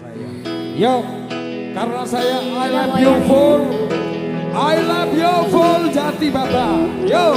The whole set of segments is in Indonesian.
saya. Yo, karena saya I love you full. I love you full jati baba. Yo.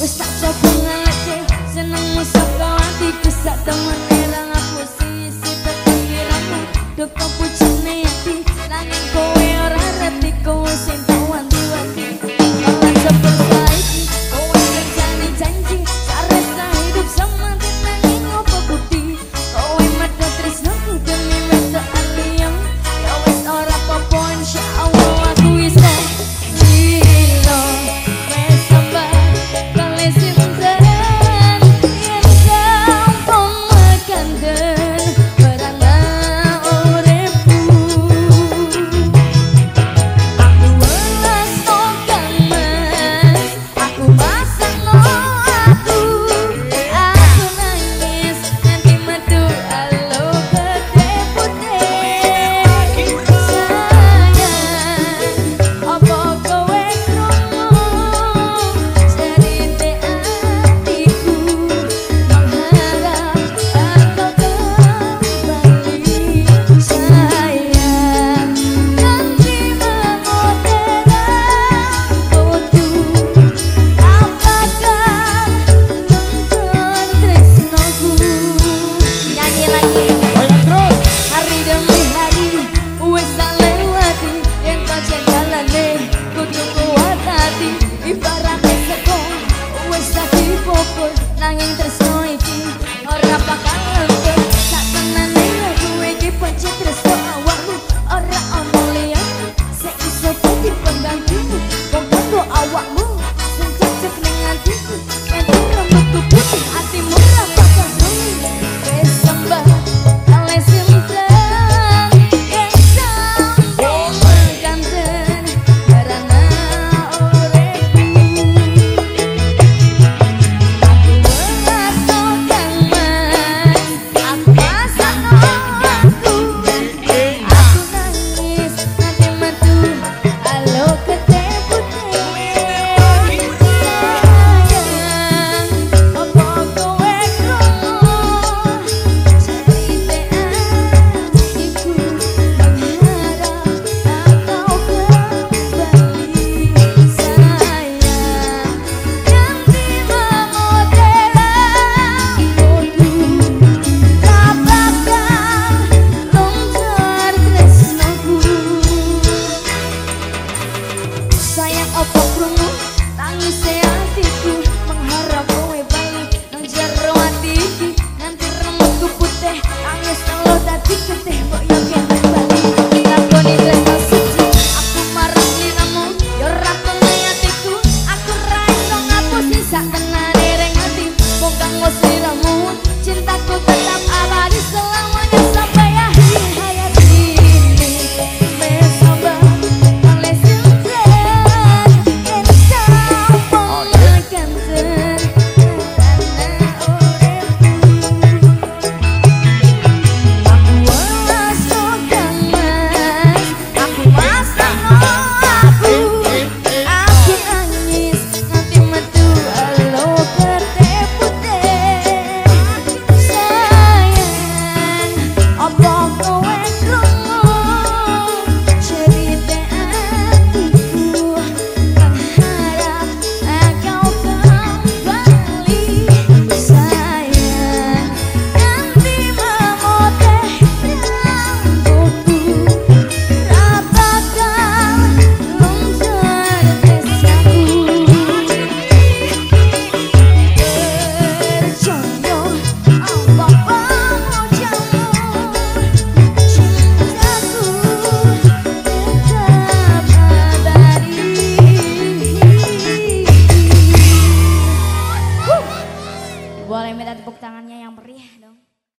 Wis tak cepet ngati, senengmu sapa ati kesak temen.